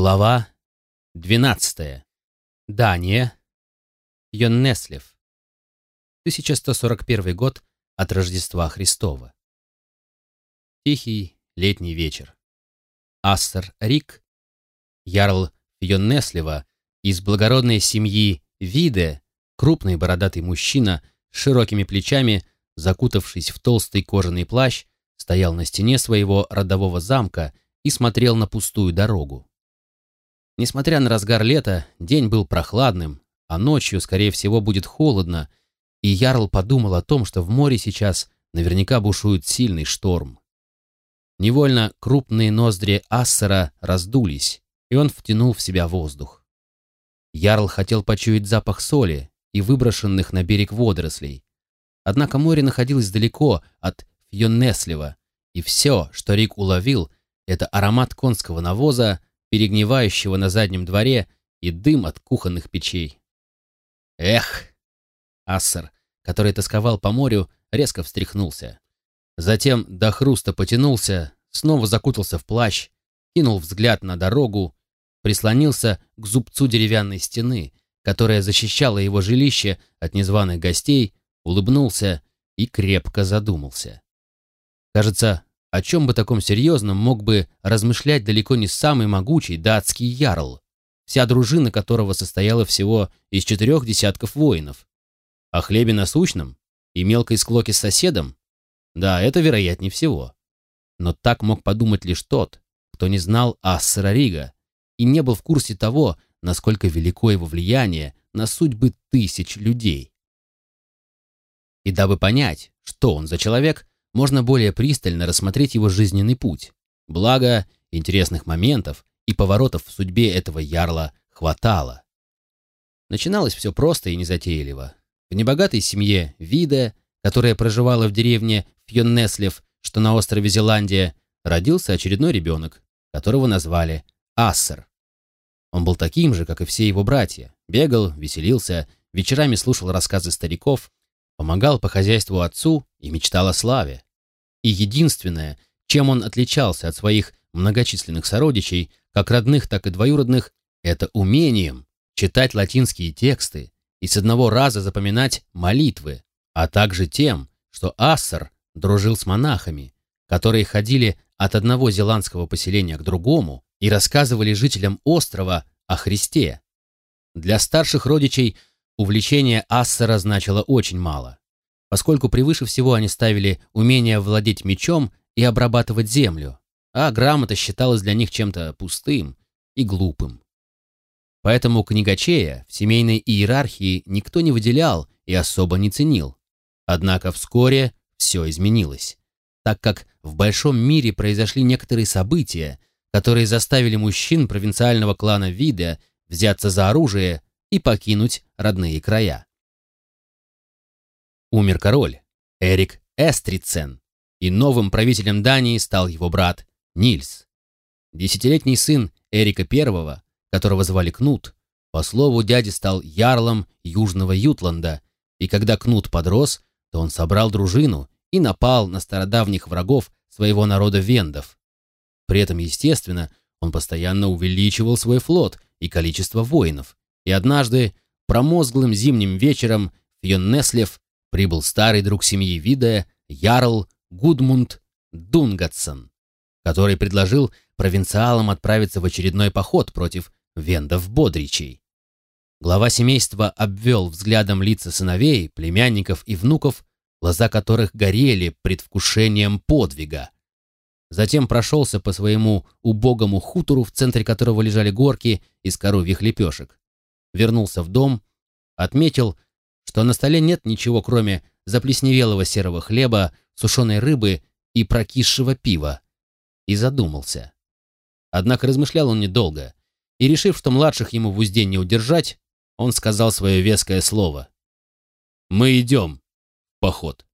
Глава 12. Дания. Йоннеслев. 1141 год от Рождества Христова. Тихий летний вечер. Ассер Рик, ярл Йоннеслева, из благородной семьи Виде, крупный бородатый мужчина с широкими плечами, закутавшись в толстый кожаный плащ, стоял на стене своего родового замка и смотрел на пустую дорогу. Несмотря на разгар лета, день был прохладным, а ночью, скорее всего, будет холодно, и Ярл подумал о том, что в море сейчас наверняка бушует сильный шторм. Невольно крупные ноздри Ассера раздулись, и он втянул в себя воздух. Ярл хотел почуять запах соли и выброшенных на берег водорослей. Однако море находилось далеко от Фьоннеслева, и все, что Рик уловил, это аромат конского навоза, перегнивающего на заднем дворе, и дым от кухонных печей. Эх! Ассер, который тосковал по морю, резко встряхнулся. Затем до хруста потянулся, снова закутался в плащ, кинул взгляд на дорогу, прислонился к зубцу деревянной стены, которая защищала его жилище от незваных гостей, улыбнулся и крепко задумался. Кажется, о чем бы таком серьезном мог бы размышлять далеко не самый могучий датский ярл, вся дружина которого состояла всего из четырех десятков воинов. О хлебе насущном и мелкой склоке с соседом? Да, это вероятнее всего. Но так мог подумать лишь тот, кто не знал Ассера Рига и не был в курсе того, насколько велико его влияние на судьбы тысяч людей. И дабы понять, что он за человек, можно более пристально рассмотреть его жизненный путь. Благо, интересных моментов и поворотов в судьбе этого ярла хватало. Начиналось все просто и незатейливо. В небогатой семье Вида, которая проживала в деревне Фьоннеслев, что на острове Зеландия, родился очередной ребенок, которого назвали Ассер. Он был таким же, как и все его братья. Бегал, веселился, вечерами слушал рассказы стариков, помогал по хозяйству отцу и мечтал о славе. И единственное, чем он отличался от своих многочисленных сородичей, как родных, так и двоюродных, это умением читать латинские тексты и с одного раза запоминать молитвы, а также тем, что Ассер дружил с монахами, которые ходили от одного зеландского поселения к другому и рассказывали жителям острова о Христе. Для старших родичей увлечение Ассера значило очень мало, поскольку превыше всего они ставили умение владеть мечом и обрабатывать землю, а грамота считалась для них чем-то пустым и глупым. Поэтому книгачея в семейной иерархии никто не выделял и особо не ценил. Однако вскоре все изменилось, так как в большом мире произошли некоторые события, которые заставили мужчин провинциального клана Вида взяться за оружие и покинуть родные края. Умер король Эрик Эстрицен, и новым правителем Дании стал его брат Нильс. Десятилетний сын Эрика I, которого звали Кнут, по слову дяди стал ярлом Южного Ютланда, и когда Кнут подрос, то он собрал дружину и напал на стародавних врагов своего народа вендов. При этом, естественно, он постоянно увеличивал свой флот и количество воинов, и однажды, промозглым зимним вечером, Йоннеслев прибыл старый друг семьи Вида, Ярл Гудмунд Дунгатсон, который предложил провинциалам отправиться в очередной поход против вендов-бодричей. Глава семейства обвел взглядом лица сыновей, племянников и внуков, глаза которых горели предвкушением подвига. Затем прошелся по своему убогому хутору, в центре которого лежали горки из коровьих лепешек вернулся в дом, отметил, что на столе нет ничего, кроме заплесневелого серого хлеба, сушеной рыбы и прокисшего пива, и задумался. Однако размышлял он недолго, и, решив, что младших ему в узде не удержать, он сказал свое веское слово. «Мы идем в поход».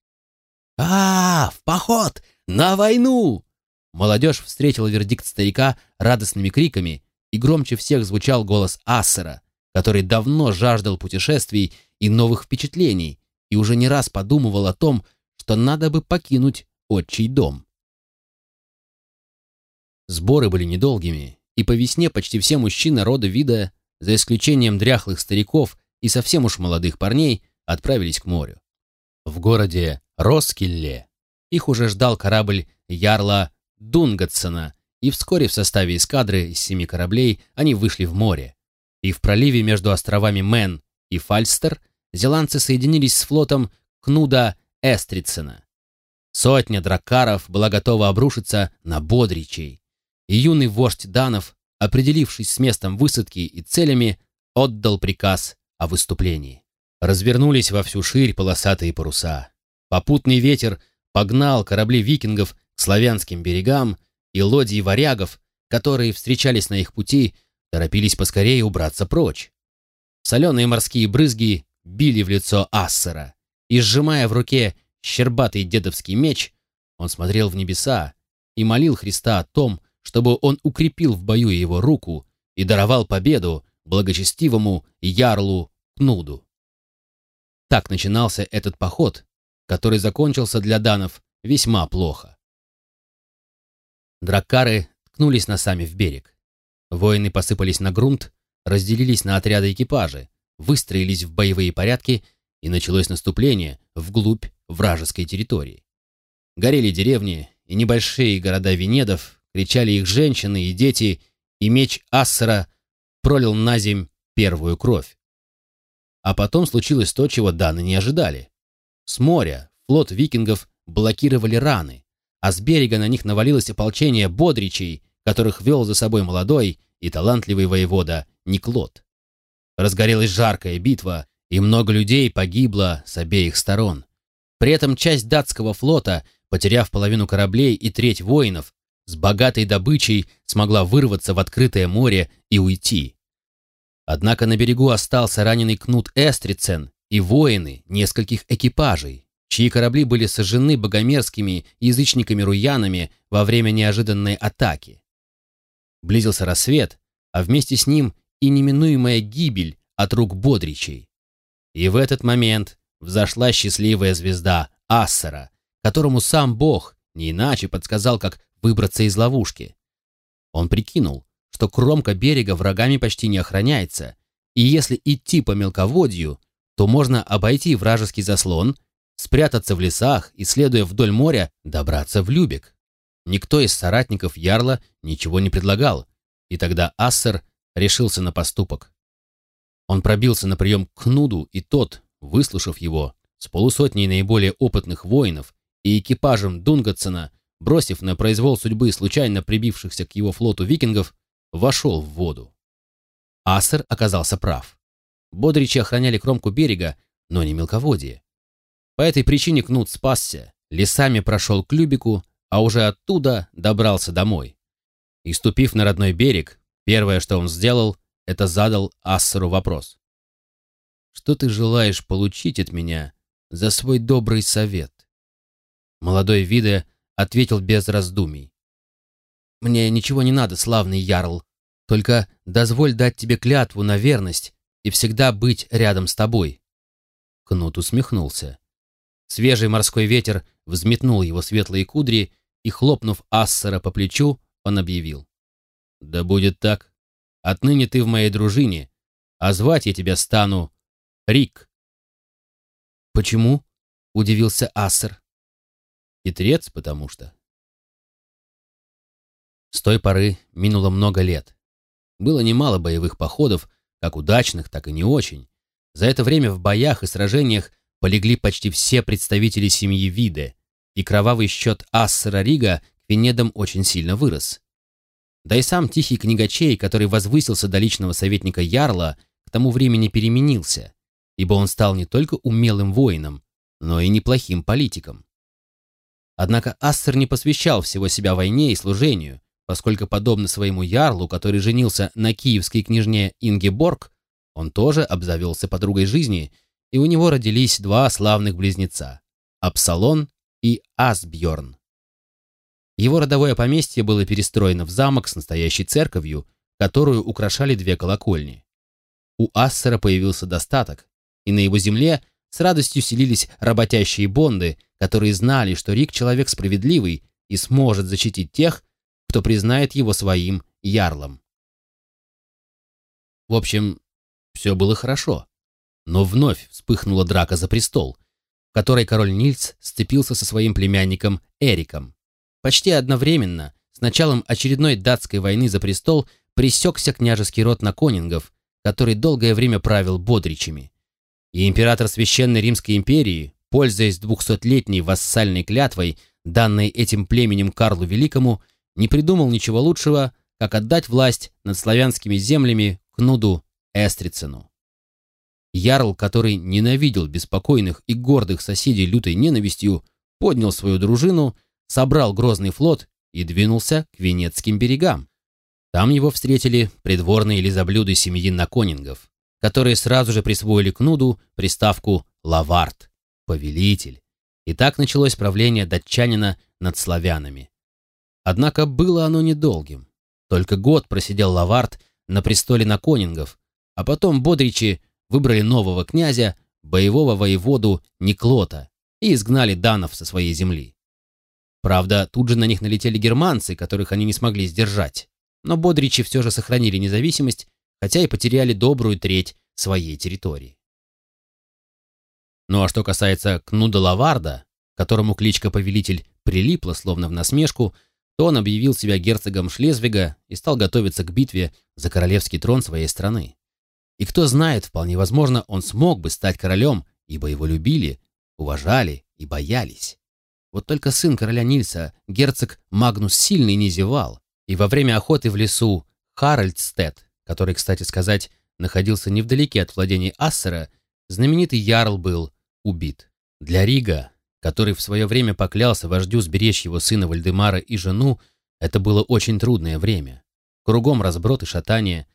«А, в поход! На войну!» Молодежь встретила вердикт старика радостными криками, и громче всех звучал голос Ассера, который давно жаждал путешествий и новых впечатлений и уже не раз подумывал о том, что надо бы покинуть отчий дом. Сборы были недолгими, и по весне почти все мужчины рода вида, за исключением дряхлых стариков и совсем уж молодых парней, отправились к морю. В городе Роскилле их уже ждал корабль Ярла Дунгатсона, и вскоре в составе эскадры из семи кораблей они вышли в море. И в проливе между островами Мэн и Фальстер зеландцы соединились с флотом Кнуда Эстрицена. Сотня дракаров была готова обрушиться на Бодричей, и юный вождь Данов, определившись с местом высадки и целями, отдал приказ о выступлении. Развернулись во всю ширь полосатые паруса. Попутный ветер погнал корабли викингов к славянским берегам, и лодии варягов, которые встречались на их пути, торопились поскорее убраться прочь. Соленые морские брызги били в лицо Ассера, и, сжимая в руке щербатый дедовский меч, он смотрел в небеса и молил Христа о том, чтобы он укрепил в бою его руку и даровал победу благочестивому Ярлу Кнуду. Так начинался этот поход, который закончился для данов весьма плохо. Драккары ткнулись носами в берег. Воины посыпались на грунт, разделились на отряды экипажи, выстроились в боевые порядки, и началось наступление вглубь вражеской территории. Горели деревни и небольшие города Венедов, кричали их женщины и дети, и меч Ассера пролил на земь первую кровь. А потом случилось то, чего Даны не ожидали. С моря флот викингов блокировали раны, а с берега на них навалилось ополчение бодричей, которых вел за собой молодой и талантливый воевода Никлот. Разгорелась жаркая битва, и много людей погибло с обеих сторон. При этом часть датского флота, потеряв половину кораблей и треть воинов, с богатой добычей смогла вырваться в открытое море и уйти. Однако на берегу остался раненый Кнут Эстрицен и воины нескольких экипажей, чьи корабли были сожжены богомерзкими язычниками-руянами во время неожиданной атаки. Близился рассвет, а вместе с ним и неминуемая гибель от рук бодричей. И в этот момент взошла счастливая звезда Ассера, которому сам Бог не иначе подсказал, как выбраться из ловушки. Он прикинул, что кромка берега врагами почти не охраняется, и если идти по мелководью, то можно обойти вражеский заслон, спрятаться в лесах и, следуя вдоль моря, добраться в Любек. Никто из соратников Ярла ничего не предлагал, и тогда Ассер решился на поступок. Он пробился на прием к Кнуду, и тот, выслушав его, с полусотней наиболее опытных воинов и экипажем Дунгатсона, бросив на произвол судьбы случайно прибившихся к его флоту викингов, вошел в воду. Ассер оказался прав. Бодричи охраняли кромку берега, но не мелководье. По этой причине Кнут спасся, лесами прошел к Любику, а уже оттуда добрался домой. И ступив на родной берег, первое, что он сделал, это задал Ассеру вопрос. «Что ты желаешь получить от меня за свой добрый совет?» Молодой Виде ответил без раздумий. «Мне ничего не надо, славный Ярл. Только дозволь дать тебе клятву на верность и всегда быть рядом с тобой». Кнут усмехнулся. Свежий морской ветер взметнул его светлые кудри, и, хлопнув Ассера по плечу, он объявил. «Да будет так. Отныне ты в моей дружине, а звать я тебя стану Рик». «Почему?» — удивился Ассер. Хитрец, потому что. С той поры минуло много лет. Было немало боевых походов, как удачных, так и не очень. За это время в боях и сражениях полегли почти все представители семьи Виде, и кровавый счет Ассера Рига к Венедам очень сильно вырос. Да и сам тихий книгачей, который возвысился до личного советника Ярла, к тому времени переменился, ибо он стал не только умелым воином, но и неплохим политиком. Однако Ассер не посвящал всего себя войне и служению, поскольку, подобно своему ярлу, который женился на киевской княжне Ингеборг, он тоже обзавелся подругой жизни, и у него родились два славных близнеца – Апсалон и Асбьорн. Его родовое поместье было перестроено в замок с настоящей церковью, которую украшали две колокольни. У Ассера появился достаток, и на его земле – с радостью селились работящие бонды, которые знали, что Рик человек справедливый и сможет защитить тех, кто признает его своим ярлом. В общем, все было хорошо. Но вновь вспыхнула драка за престол, в которой король Нильц сцепился со своим племянником Эриком. Почти одновременно, с началом очередной датской войны за престол, пресекся княжеский род Наконингов, который долгое время правил Бодричами. И император Священной Римской империи, пользуясь двухсотлетней вассальной клятвой, данной этим племенем Карлу Великому, не придумал ничего лучшего, как отдать власть над славянскими землями Кнуду Эстрицену. Ярл, который ненавидел беспокойных и гордых соседей лютой ненавистью, поднял свою дружину, собрал грозный флот и двинулся к Венецким берегам. Там его встретили придворные лизоблюды семьи Наконингов, которые сразу же присвоили Кнуду приставку «Лавард» — «повелитель». И так началось правление датчанина над славянами. Однако было оно недолгим. Только год просидел Лавард на престоле Наконингов, а потом Бодричи выбрали нового князя, боевого воеводу Никлота, и изгнали данов со своей земли. Правда, тут же на них налетели германцы, которых они не смогли сдержать. Но Бодричи все же сохранили независимость, хотя и потеряли добрую треть своей территории. Ну а что касается Кнуда Лаварда, которому кличка Повелитель прилипла словно в насмешку, то он объявил себя герцогом Шлезвига и стал готовиться к битве за королевский трон своей страны. И кто знает, вполне возможно, он смог бы стать королем, ибо его любили, уважали и боялись. Вот только сын короля Нильса, герцог Магнус Сильный, не зевал, и во время охоты в лесу Харальдстед, который, кстати сказать, находился невдалеке от владений Ассера, знаменитый Ярл был убит. Для Рига, который в свое время поклялся вождю сберечь его сына Вальдемара и жену, это было очень трудное время. Кругом разброд и шатание,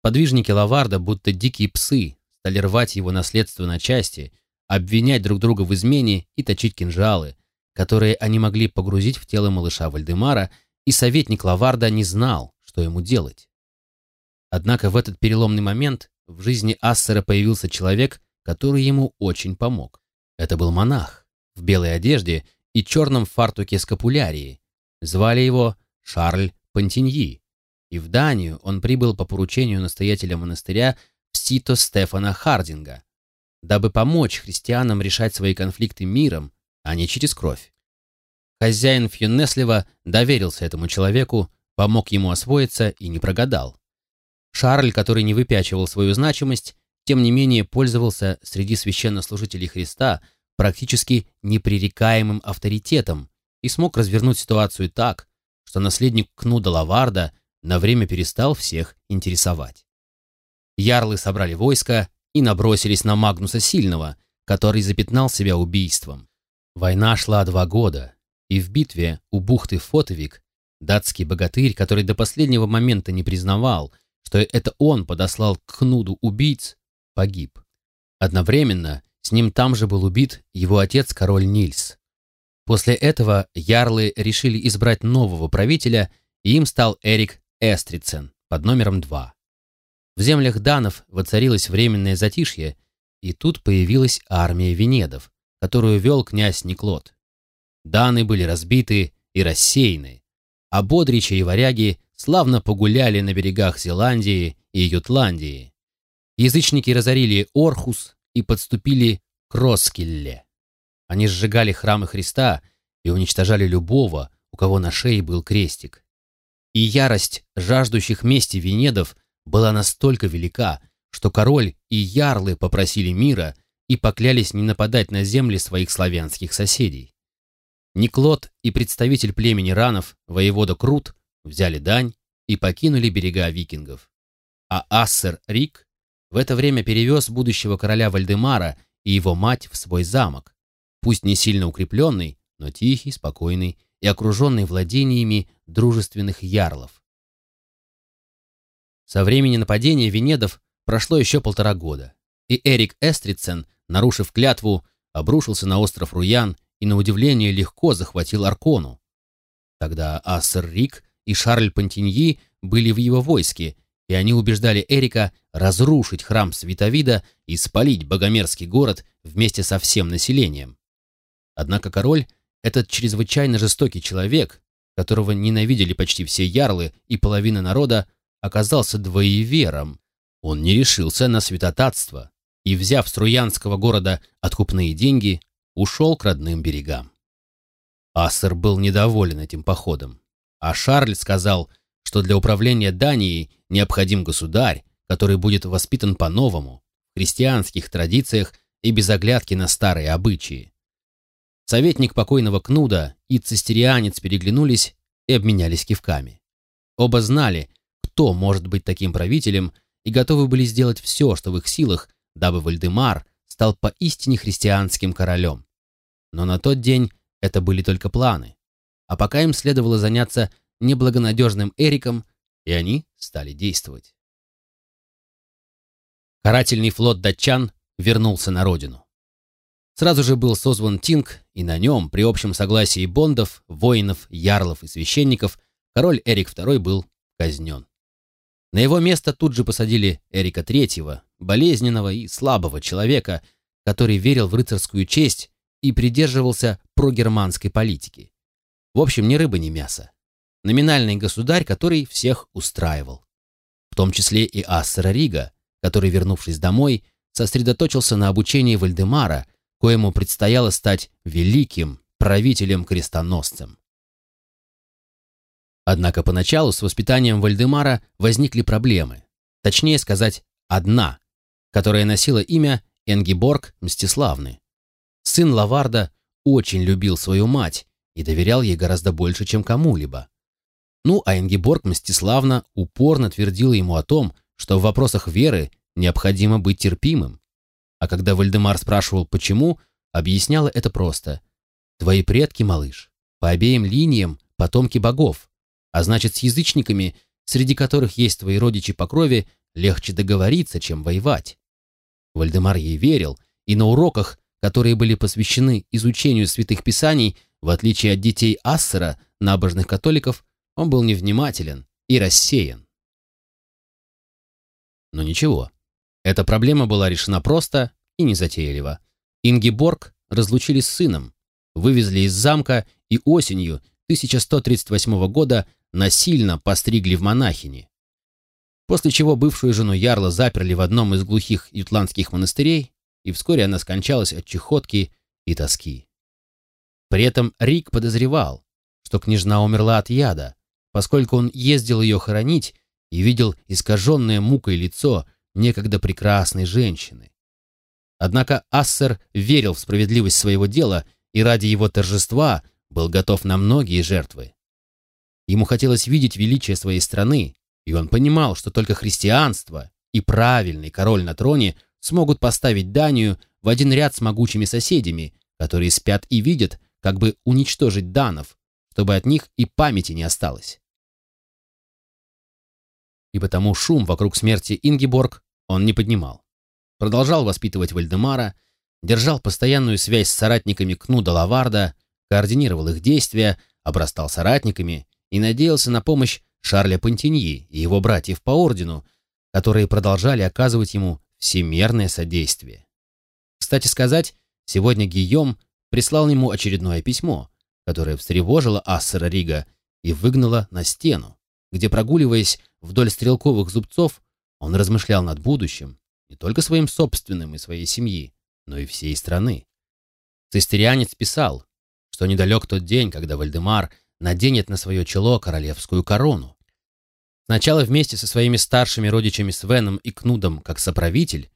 Подвижники Лаварда, будто дикие псы, стали рвать его наследство на части, обвинять друг друга в измене и точить кинжалы, которые они могли погрузить в тело малыша Вальдемара, и советник Лаварда не знал, что ему делать. Однако в этот переломный момент в жизни Ассера появился человек, который ему очень помог. Это был монах в белой одежде и черном фартуке скапулярии. Звали его Шарль Пантиньи и в Данию он прибыл по поручению настоятеля монастыря Сито Стефана Хардинга, дабы помочь христианам решать свои конфликты миром, а не через кровь. Хозяин Фьюнеслива доверился этому человеку, помог ему освоиться и не прогадал. Шарль, который не выпячивал свою значимость, тем не менее пользовался среди священнослужителей Христа практически непререкаемым авторитетом и смог развернуть ситуацию так, что наследник Кнуда Лаварда – на время перестал всех интересовать. Ярлы собрали войско и набросились на Магнуса Сильного, который запятнал себя убийством. Война шла два года, и в битве у бухты Фотовик датский богатырь, который до последнего момента не признавал, что это он подослал к Кнуду убийц, погиб. Одновременно с ним там же был убит его отец король Нильс. После этого ярлы решили избрать нового правителя, и им стал Эрик Эстрицен под номером 2. В землях данов воцарилось временное затишье, и тут появилась армия венедов, которую вел князь Никлот. Даны были разбиты и рассеяны, а бодричи и варяги славно погуляли на берегах Зеландии и Ютландии. Язычники разорили Орхус и подступили к Роскилле. Они сжигали храмы Христа и уничтожали любого, у кого на шее был крестик. И ярость жаждущих мести венедов была настолько велика, что король и ярлы попросили мира и поклялись не нападать на земли своих славянских соседей. Никлот и представитель племени ранов, воевода Крут, взяли дань и покинули берега викингов. А Ассер Рик в это время перевез будущего короля Вальдемара и его мать в свой замок, пусть не сильно укрепленный, но тихий, спокойный и окруженный владениями дружественных ярлов. Со времени нападения Венедов прошло еще полтора года, и Эрик Эстрицен, нарушив клятву, обрушился на остров Руян и, на удивление, легко захватил Аркону. Тогда Ассер Рик и Шарль Пантиньи были в его войске, и они убеждали Эрика разрушить храм Святовида и спалить богомерзкий город вместе со всем населением. Однако король этот чрезвычайно жестокий человек, которого ненавидели почти все ярлы и половина народа, оказался двоевером. он не решился на святотатство и, взяв с Руянского города откупные деньги, ушел к родным берегам. Ассер был недоволен этим походом, а Шарль сказал, что для управления Данией необходим государь, который будет воспитан по-новому, в христианских традициях и без оглядки на старые обычаи. Советник покойного Кнуда и цистерианец переглянулись и обменялись кивками. Оба знали, кто может быть таким правителем, и готовы были сделать все, что в их силах, дабы Вальдемар стал поистине христианским королем. Но на тот день это были только планы. А пока им следовало заняться неблагонадежным Эриком, и они стали действовать. Карательный флот датчан вернулся на родину. Сразу же был созван Тинг, и на нем, при общем согласии бондов, воинов, ярлов и священников, король Эрик II был казнен. На его место тут же посадили Эрика III, болезненного и слабого человека, который верил в рыцарскую честь и придерживался прогерманской политики. В общем, ни рыба, ни мясо. Номинальный государь, который всех устраивал. В том числе и Ассера Рига, который, вернувшись домой, сосредоточился на обучении Вальдемара, коему предстояло стать великим правителем-крестоносцем. Однако поначалу с воспитанием Вальдемара возникли проблемы. Точнее сказать, одна, которая носила имя Энгиборг Мстиславны. Сын Лаварда очень любил свою мать и доверял ей гораздо больше, чем кому-либо. Ну, а Энгиборг Мстиславна упорно твердила ему о том, что в вопросах веры необходимо быть терпимым. А когда Вальдемар спрашивал, почему, объясняла это просто. «Твои предки, малыш, по обеим линиям потомки богов, а значит, с язычниками, среди которых есть твои родичи по крови, легче договориться, чем воевать. Вальдемар ей верил, и на уроках, которые были посвящены изучению святых писаний, в отличие от детей Ассера, набожных католиков, он был невнимателен и рассеян. Но ничего, эта проблема была решена просто и незатейливо. Ингиборг разлучили с сыном, вывезли из замка и осенью 1138 года насильно постригли в монахини. После чего бывшую жену Ярла заперли в одном из глухих ютландских монастырей, и вскоре она скончалась от чехотки и тоски. При этом Рик подозревал, что княжна умерла от яда, поскольку он ездил ее хоронить и видел искаженное мукой лицо некогда прекрасной женщины. Однако Ассер верил в справедливость своего дела и ради его торжества был готов на многие жертвы. Ему хотелось видеть величие своей страны, и он понимал, что только христианство и правильный король на троне смогут поставить Данию в один ряд с могучими соседями, которые спят и видят, как бы уничтожить данов, чтобы от них и памяти не осталось. И потому шум вокруг смерти Ингиборг он не поднимал. Продолжал воспитывать Вальдемара, держал постоянную связь с соратниками Кнуда Лаварда, координировал их действия, обрастал соратниками и надеялся на помощь Шарля Пантиньи и его братьев по ордену, которые продолжали оказывать ему всемерное содействие. Кстати сказать, сегодня Гийом прислал ему очередное письмо, которое встревожило Ассера Рига и выгнало на стену, где, прогуливаясь вдоль стрелковых зубцов, он размышлял над будущим, не только своим собственным и своей семьи, но и всей страны. Цистерианец писал, что недалек тот день, когда Вальдемар – наденет на свое чело королевскую корону. Сначала вместе со своими старшими родичами Свеном и Кнудом как соправитель,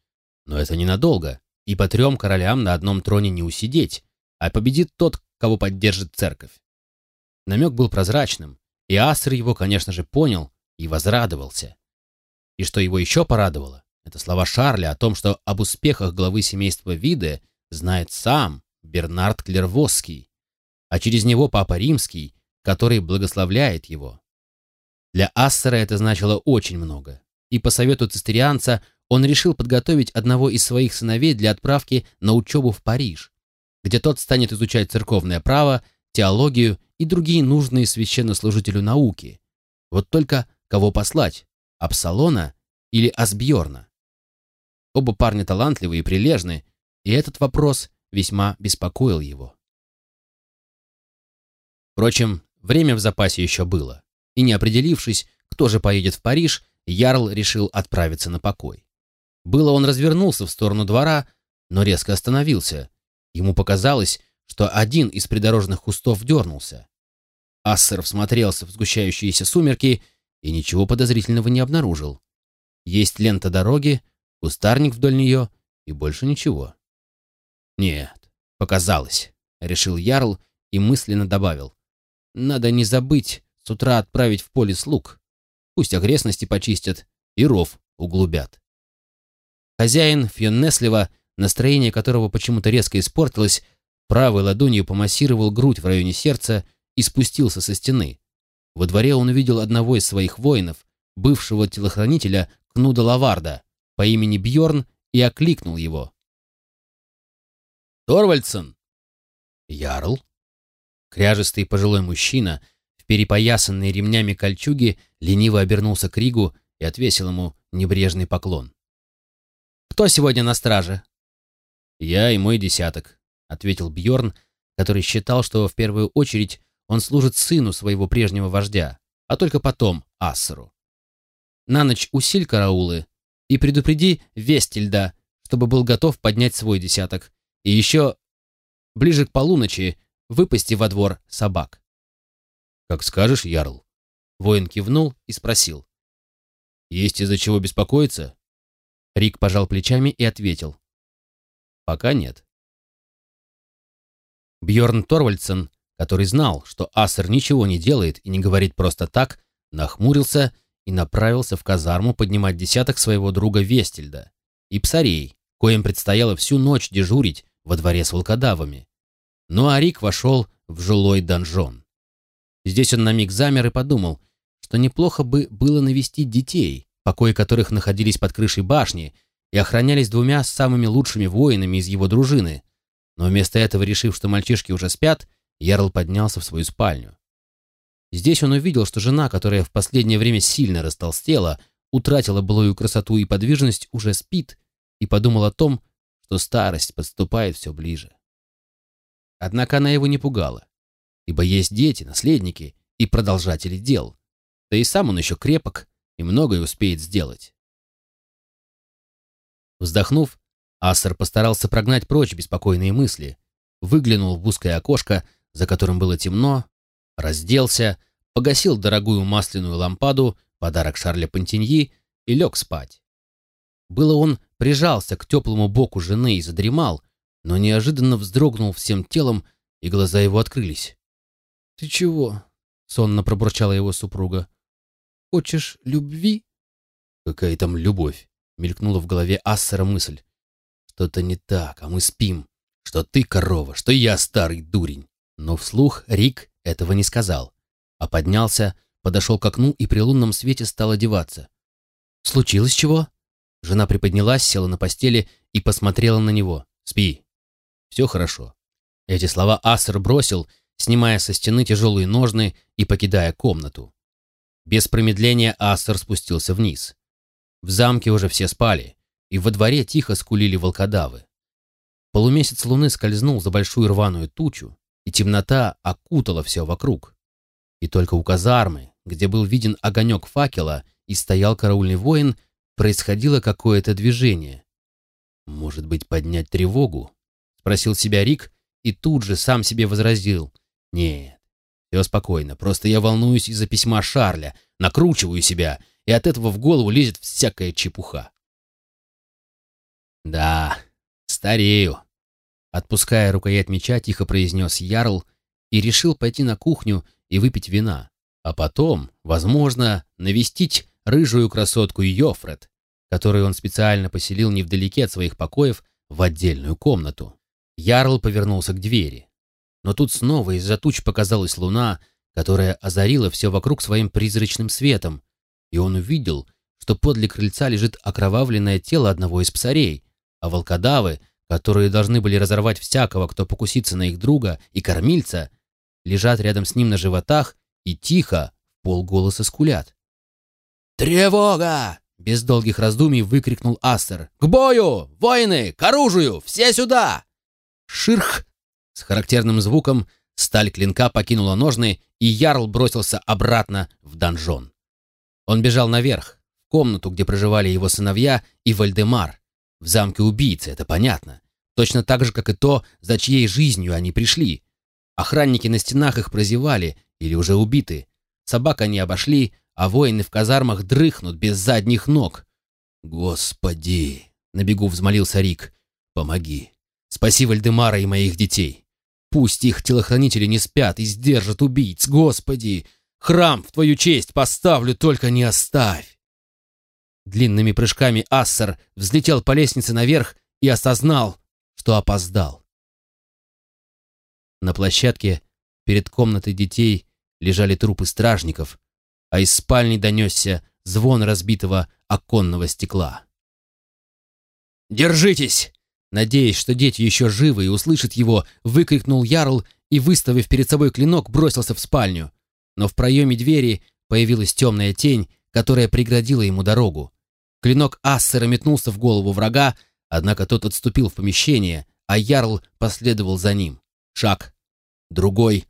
но это ненадолго, и по трем королям на одном троне не усидеть, а победит тот, кого поддержит церковь. Намек был прозрачным, и Аср его, конечно же, понял и возрадовался. И что его еще порадовало, это слова Шарля о том, что об успехах главы семейства Виде знает сам Бернард Клервосский, а через него Папа Римский который благословляет его. Для Ассера это значило очень много, и по совету цистерианца он решил подготовить одного из своих сыновей для отправки на учебу в Париж, где тот станет изучать церковное право, теологию и другие нужные священнослужителю науки. Вот только кого послать, Апсалона или Асбьорна? Оба парня талантливые и прилежны, и этот вопрос весьма беспокоил его. Впрочем, Время в запасе еще было, и не определившись, кто же поедет в Париж, Ярл решил отправиться на покой. Было он развернулся в сторону двора, но резко остановился. Ему показалось, что один из придорожных кустов дернулся. Ассер всмотрелся в сгущающиеся сумерки и ничего подозрительного не обнаружил. Есть лента дороги, кустарник вдоль нее и больше ничего. «Нет, показалось», — решил Ярл и мысленно добавил. «Надо не забыть с утра отправить в поле слуг. Пусть окрестности почистят и ров углубят». Хозяин Фьоннеслива, настроение которого почему-то резко испортилось, правой ладонью помассировал грудь в районе сердца и спустился со стены. Во дворе он увидел одного из своих воинов, бывшего телохранителя Кнуда Лаварда, по имени Бьорн, и окликнул его. «Торвальдсен!» «Ярл?» Кряжистый пожилой мужчина в перепоясанной ремнями кольчуги лениво обернулся к Ригу и отвесил ему небрежный поклон. «Кто сегодня на страже?» «Я и мой десяток», — ответил Бьорн, который считал, что в первую очередь он служит сыну своего прежнего вождя, а только потом Ассеру. На ночь усиль караулы и предупреди Вестельда, чтобы был готов поднять свой десяток. И еще ближе к полуночи выпусти во двор собак. «Как скажешь, Ярл». Воин кивнул и спросил. «Есть из-за чего беспокоиться?» Рик пожал плечами и ответил. «Пока нет». Бьорн Торвальдсен который знал, что Ассер ничего не делает и не говорит просто так, нахмурился и направился в казарму поднимать десяток своего друга Вестельда и псарей, коим предстояло всю ночь дежурить во дворе с волкодавами. Ну а Рик вошел в жилой донжон. Здесь он на миг замер и подумал, что неплохо бы было навестить детей, покои которых находились под крышей башни и охранялись двумя самыми лучшими воинами из его дружины. Но вместо этого, решив, что мальчишки уже спят, Ярл поднялся в свою спальню. Здесь он увидел, что жена, которая в последнее время сильно растолстела, утратила былую красоту и подвижность, уже спит, и подумал о том, что старость подступает все ближе. Однако она его не пугала, ибо есть дети, наследники и продолжатели дел, да и сам он еще крепок и многое успеет сделать. Вздохнув, Ассер постарался прогнать прочь беспокойные мысли, выглянул в узкое окошко, за которым было темно, разделся, погасил дорогую масляную лампаду, подарок Шарля Пантиньи, и лег спать. Было он прижался к теплому боку жены и задремал, но неожиданно вздрогнул всем телом, и глаза его открылись. «Ты чего?» — сонно пробурчала его супруга. «Хочешь любви?» «Какая там любовь?» — мелькнула в голове Ассера мысль. «Что-то не так, а мы спим. Что ты корова, что я старый дурень». Но вслух Рик этого не сказал, а поднялся, подошел к окну и при лунном свете стал одеваться. «Случилось чего?» Жена приподнялась, села на постели и посмотрела на него. «Спи. Все хорошо». Эти слова Ассер бросил, снимая со стены тяжелые ножны и покидая комнату. Без промедления Ассер спустился вниз. В замке уже все спали, и во дворе тихо скулили волкодавы. Полумесяц луны скользнул за большую рваную тучу, и темнота окутала все вокруг. И только у казармы, где был виден огонек факела и стоял караульный воин, происходило какое-то движение. «Может быть, поднять тревогу?» — спросил себя Рик и тут же сам себе возразил. «Нет, все спокойно, просто я волнуюсь из-за письма Шарля, накручиваю себя, и от этого в голову лезет всякая чепуха». «Да, старею», Отпуская рукоять меча, тихо произнес Ярл и решил пойти на кухню и выпить вина, а потом, возможно, навестить рыжую красотку Йофред, которую он специально поселил невдалеке от своих покоев в отдельную комнату. Ярл повернулся к двери. Но тут снова из-за туч показалась луна, которая озарила все вокруг своим призрачным светом, и он увидел, что подле крыльца лежит окровавленное тело одного из псарей, а волкодавы которые должны были разорвать всякого, кто покусится на их друга и кормильца, лежат рядом с ним на животах и тихо, полголоса скулят. «Тревога!» — без долгих раздумий выкрикнул Астер. «К бою! Воины! К оружию! Все сюда!» Ширх! С характерным звуком сталь клинка покинула ножны, и Ярл бросился обратно в донжон. Он бежал наверх, комнату, где проживали его сыновья и Вальдемар. В замке убийцы, это понятно. Точно так же, как и то, за чьей жизнью они пришли. Охранники на стенах их прозевали или уже убиты. Собак они обошли, а воины в казармах дрыхнут без задних ног. «Господи!» — на бегу взмолился Рик. «Помоги! Спаси Вальдемара и моих детей! Пусть их телохранители не спят и сдержат убийц! Господи! Храм в твою честь поставлю, только не оставь!» Длинными прыжками Ассер взлетел по лестнице наверх и осознал, что опоздал. На площадке перед комнатой детей лежали трупы стражников, а из спальни донесся звон разбитого оконного стекла. «Держитесь!» Надеясь, что дети еще живы и услышат его, выкрикнул Ярл и, выставив перед собой клинок, бросился в спальню. Но в проеме двери появилась темная тень, которая преградила ему дорогу. Клинок Ассера метнулся в голову врага, однако тот отступил в помещение, а Ярл последовал за ним. Шаг. Другой.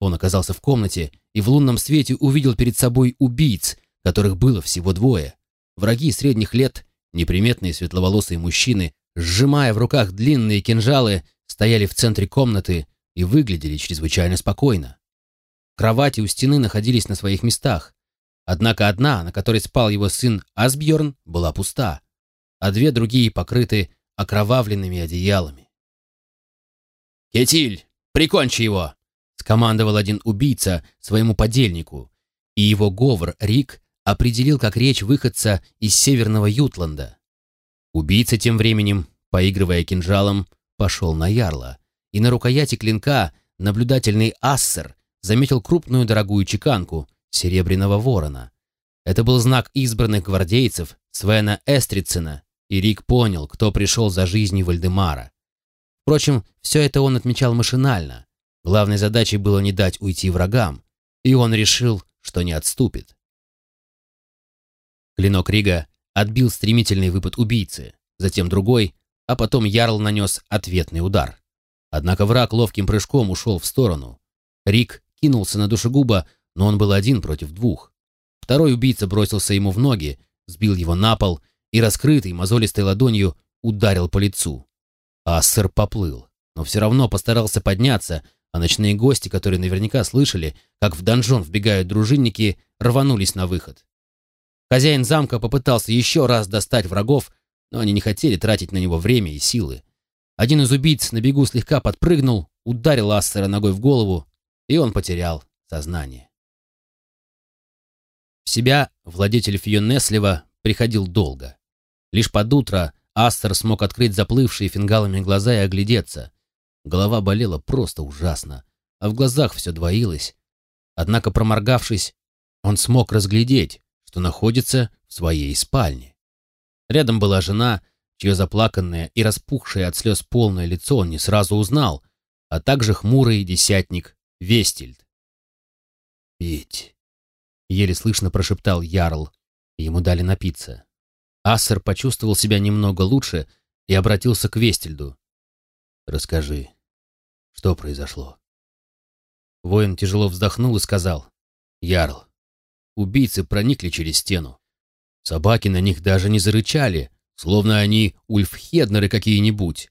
Он оказался в комнате и в лунном свете увидел перед собой убийц, которых было всего двое. Враги средних лет, неприметные светловолосые мужчины, сжимая в руках длинные кинжалы, стояли в центре комнаты и выглядели чрезвычайно спокойно. Кровати у стены находились на своих местах. Однако одна, на которой спал его сын Асбьерн, была пуста, а две другие покрыты окровавленными одеялами. «Кетиль, прикончи его!» — скомандовал один убийца своему подельнику, и его говор Рик определил как речь выходца из северного Ютланда. Убийца тем временем, поигрывая кинжалом, пошел на ярла, и на рукояти клинка наблюдательный ассер заметил крупную дорогую чеканку, серебряного ворона. Это был знак избранных гвардейцев Свена Эстрицена, и Рик понял, кто пришел за жизнью Вальдемара. Впрочем, все это он отмечал машинально. Главной задачей было не дать уйти врагам, и он решил, что не отступит. Клинок Рига отбил стремительный выпад убийцы, затем другой, а потом Ярл нанес ответный удар. Однако враг ловким прыжком ушел в сторону. Рик кинулся на душегуба, но он был один против двух. Второй убийца бросился ему в ноги, сбил его на пол и, раскрытой мозолистой ладонью, ударил по лицу. Ассер поплыл, но все равно постарался подняться, а ночные гости, которые наверняка слышали, как в донжон вбегают дружинники, рванулись на выход. Хозяин замка попытался еще раз достать врагов, но они не хотели тратить на него время и силы. Один из убийц на бегу слегка подпрыгнул, ударил Ассера ногой в голову, и он потерял сознание. В себя владетель Фионеслева приходил долго. Лишь под утро Астер смог открыть заплывшие фингалами глаза и оглядеться. Голова болела просто ужасно, а в глазах все двоилось. Однако, проморгавшись, он смог разглядеть, что находится в своей спальне. Рядом была жена, чье заплаканное и распухшее от слез полное лицо он не сразу узнал, а также хмурый десятник Вестильд. «Пить!» еле слышно прошептал Ярл. Ему дали напиться. Ассер почувствовал себя немного лучше и обратился к Вестельду. «Расскажи, что произошло?» Воин тяжело вздохнул и сказал. «Ярл, убийцы проникли через стену. Собаки на них даже не зарычали, словно они ульфхеднеры какие-нибудь.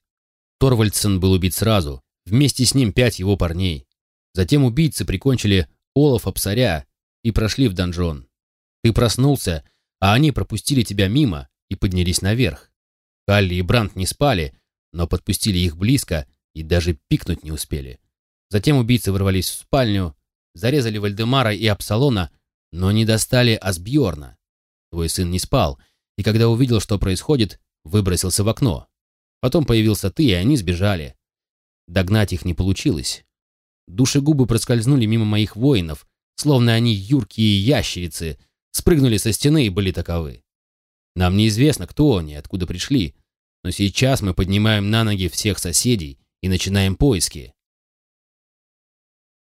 Торвальдсен был убит сразу, вместе с ним пять его парней. Затем убийцы прикончили Олафа Псаря и прошли в донжон. Ты проснулся, а они пропустили тебя мимо и поднялись наверх. Калли и Брант не спали, но подпустили их близко и даже пикнуть не успели. Затем убийцы ворвались в спальню, зарезали Вальдемара и Апсалона, но не достали Асбьорна. Твой сын не спал, и когда увидел, что происходит, выбросился в окно. Потом появился ты, и они сбежали. Догнать их не получилось. Душегубы проскользнули мимо моих воинов, словно они юркие ящерицы, спрыгнули со стены и были таковы. Нам неизвестно, кто они, откуда пришли, но сейчас мы поднимаем на ноги всех соседей и начинаем поиски.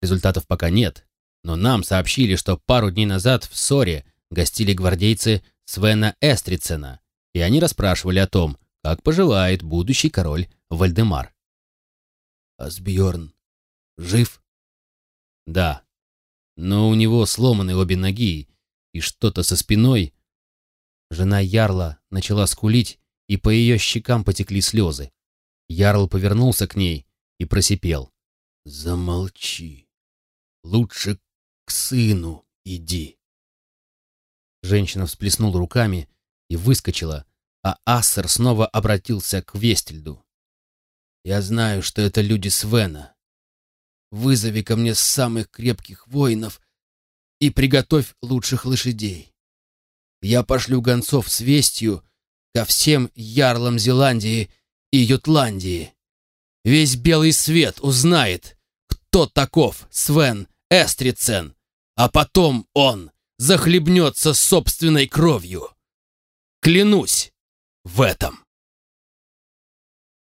Результатов пока нет, но нам сообщили, что пару дней назад в Ссоре гостили гвардейцы Свена Эстрицена, и они расспрашивали о том, как поживает будущий король Вальдемар. «Асбьерн жив?» «Да, но у него сломаны обе ноги, и что-то со спиной. Жена Ярла начала скулить, и по ее щекам потекли слезы. Ярл повернулся к ней и просипел. «Замолчи. Лучше сыну иди». Женщина всплеснула руками и выскочила, а Ассер снова обратился к Вестельду. «Я знаю, что это люди Свена. Вызови ко мне самых крепких воинов и приготовь лучших лошадей. Я пошлю гонцов с вестью ко всем ярлам Зеландии и Ютландии. Весь белый свет узнает, кто таков Свен Эстрицен, а потом он захлебнется собственной кровью. Клянусь в этом.